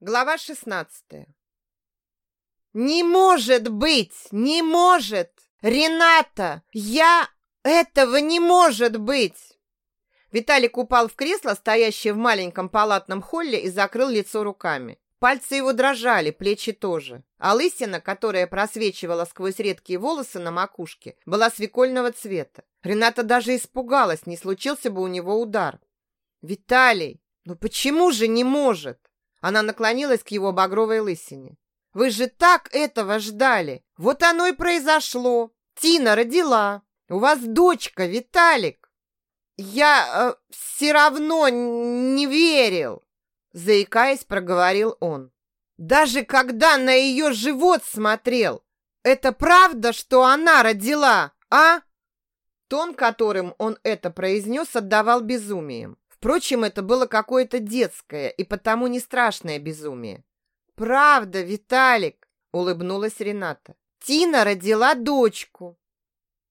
Глава 16. Не может быть, не может. Рената, я этого не может быть. Виталик упал в кресло, стоящее в маленьком палатном холле, и закрыл лицо руками. Пальцы его дрожали, плечи тоже. А лысина, которая просвечивала сквозь редкие волосы на макушке, была свекольного цвета. Рената даже испугалась, не случился бы у него удар. «Виталий, ну почему же не может?» Она наклонилась к его багровой лысине. «Вы же так этого ждали! Вот оно и произошло! Тина родила! У вас дочка, Виталик!» «Я э, все равно не верил!» Заикаясь, проговорил он. «Даже когда на ее живот смотрел! Это правда, что она родила, а?» Тон, которым он это произнес, отдавал безумием. Впрочем, это было какое-то детское и потому не страшное безумие. «Правда, Виталик!» — улыбнулась Рената. «Тина родила дочку».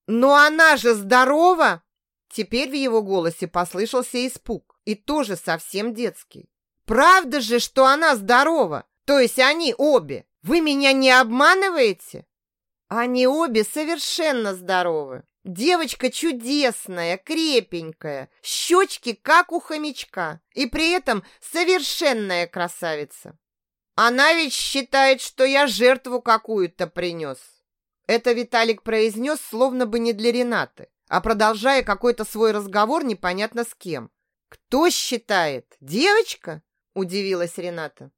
«Но она же здорова!» Теперь в его голосе послышался испуг, и тоже совсем детский. «Правда же, что она здорова? То есть они обе? Вы меня не обманываете?» «Они обе совершенно здоровы», Девочка чудесная, крепенькая, щечки как у хомячка, и при этом совершенная красавица. Она ведь считает, что я жертву какую-то принес. Это Виталик произнес словно бы не для Ренаты, а продолжая какой-то свой разговор непонятно с кем. «Кто считает? Девочка?» – удивилась Рената.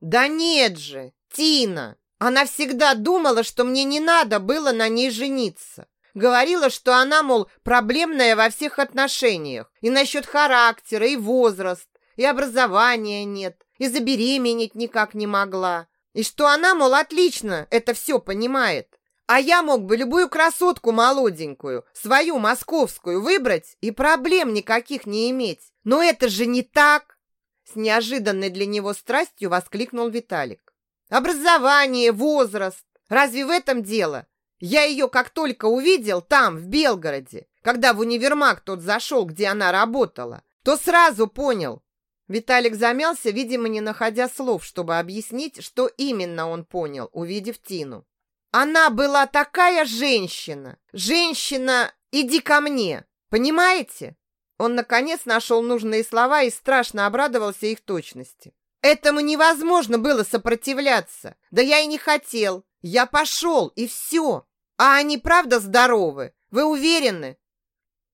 «Да нет же, Тина! Она всегда думала, что мне не надо было на ней жениться. Говорила, что она, мол, проблемная во всех отношениях. И насчет характера, и возраст, и образования нет, и забеременеть никак не могла. И что она, мол, отлично это все понимает. А я мог бы любую красотку молоденькую, свою московскую, выбрать и проблем никаких не иметь. Но это же не так!» С неожиданной для него страстью воскликнул Виталик. «Образование, возраст. Разве в этом дело? Я ее как только увидел там, в Белгороде, когда в универмаг тот зашел, где она работала, то сразу понял. Виталик замялся, видимо, не находя слов, чтобы объяснить, что именно он понял, увидев Тину. Она была такая женщина. Женщина, иди ко мне. Понимаете? Он, наконец, нашел нужные слова и страшно обрадовался их точности. Этому невозможно было сопротивляться. Да я и не хотел. Я пошел, и все. А они правда здоровы? Вы уверены?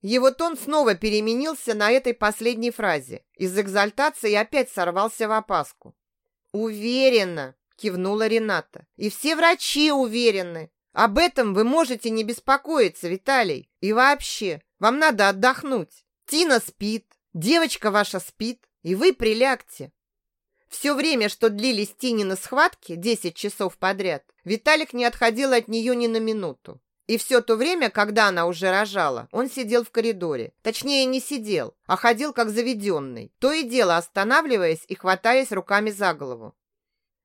Его тон снова переменился на этой последней фразе. Из экзальтации опять сорвался в опаску. «Уверена!» – кивнула Рената. «И все врачи уверены. Об этом вы можете не беспокоиться, Виталий. И вообще, вам надо отдохнуть. Тина спит, девочка ваша спит, и вы прилягте. Все время, что длились Тинины схватки, 10 часов подряд, Виталик не отходил от нее ни на минуту. И все то время, когда она уже рожала, он сидел в коридоре. Точнее, не сидел, а ходил как заведенный, то и дело останавливаясь и хватаясь руками за голову.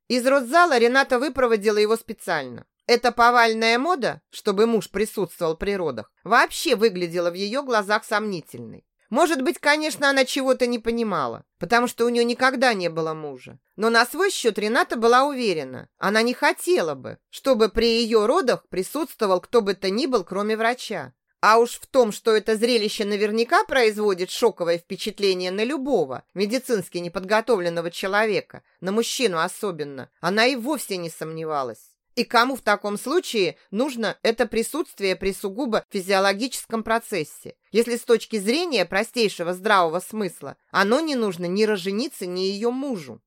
Из родзала Рената выпроводила его специально. Эта повальная мода, чтобы муж присутствовал при родах, вообще выглядела в ее глазах сомнительной. Может быть, конечно, она чего-то не понимала, потому что у нее никогда не было мужа. Но на свой счет Рената была уверена, она не хотела бы, чтобы при ее родах присутствовал кто бы то ни был, кроме врача. А уж в том, что это зрелище наверняка производит шоковое впечатление на любого медицински неподготовленного человека, на мужчину особенно, она и вовсе не сомневалась. И кому в таком случае нужно это присутствие при сугубо физиологическом процессе, если с точки зрения простейшего здравого смысла оно не нужно ни роженице, ни ее мужу?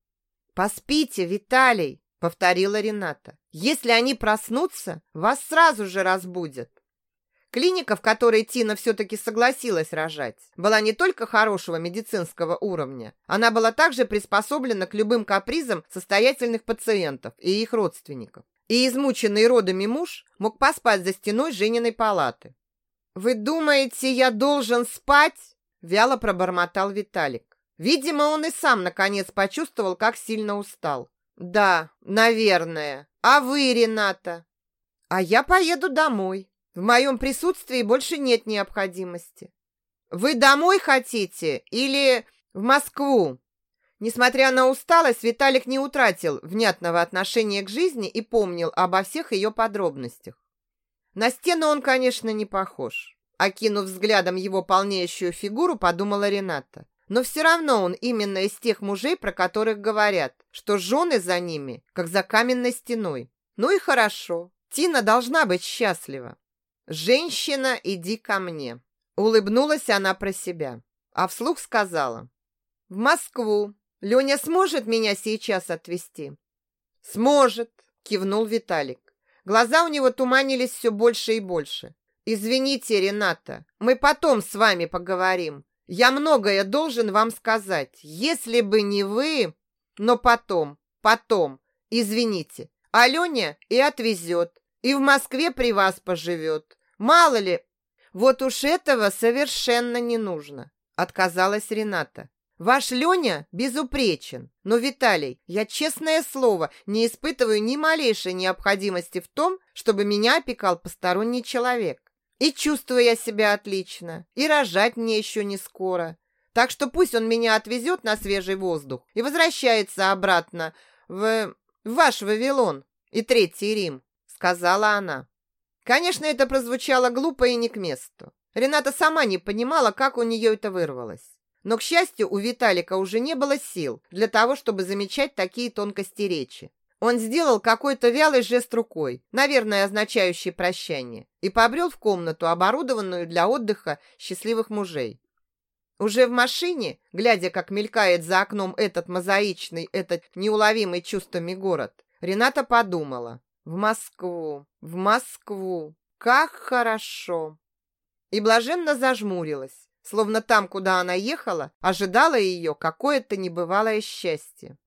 «Поспите, Виталий!» — повторила Рената. «Если они проснутся, вас сразу же разбудят». Клиника, в которой Тина все-таки согласилась рожать, была не только хорошего медицинского уровня, она была также приспособлена к любым капризам состоятельных пациентов и их родственников и измученный родами муж мог поспать за стеной Жениной палаты. «Вы думаете, я должен спать?» – вяло пробормотал Виталик. Видимо, он и сам наконец почувствовал, как сильно устал. «Да, наверное. А вы, Рената?» «А я поеду домой. В моем присутствии больше нет необходимости». «Вы домой хотите или в Москву?» Несмотря на усталость, Виталик не утратил внятного отношения к жизни и помнил обо всех ее подробностях. На стену он, конечно, не похож. Окинув взглядом его полнеющую фигуру, подумала Рената. Но все равно он именно из тех мужей, про которых говорят, что жены за ними, как за каменной стеной. Ну и хорошо. Тина должна быть счастлива. «Женщина, иди ко мне!» Улыбнулась она про себя, а вслух сказала. «В Москву. Леня сможет меня сейчас отвезти?» «Сможет», кивнул Виталик. Глаза у него туманились все больше и больше. «Извините, Рената, мы потом с вами поговорим. Я многое должен вам сказать. Если бы не вы... Но потом, потом, извините. Аленя и отвезет, и в Москве при вас поживет. Мало ли... Вот уж этого совершенно не нужно», отказалась Рената. Ваш Леня безупречен, но, Виталий, я, честное слово, не испытываю ни малейшей необходимости в том, чтобы меня опекал посторонний человек. И чувствую я себя отлично, и рожать мне еще не скоро. Так что пусть он меня отвезет на свежий воздух и возвращается обратно в, в ваш Вавилон и Третий Рим, сказала она. Конечно, это прозвучало глупо и не к месту. Рената сама не понимала, как у нее это вырвалось. Но, к счастью, у Виталика уже не было сил для того, чтобы замечать такие тонкости речи. Он сделал какой-то вялый жест рукой, наверное, означающий прощание, и побрел в комнату, оборудованную для отдыха счастливых мужей. Уже в машине, глядя, как мелькает за окном этот мозаичный, этот неуловимый чувствами город, Рената подумала. «В Москву, в Москву, как хорошо!» И блаженно зажмурилась словно там, куда она ехала, ожидало ее какое-то небывалое счастье.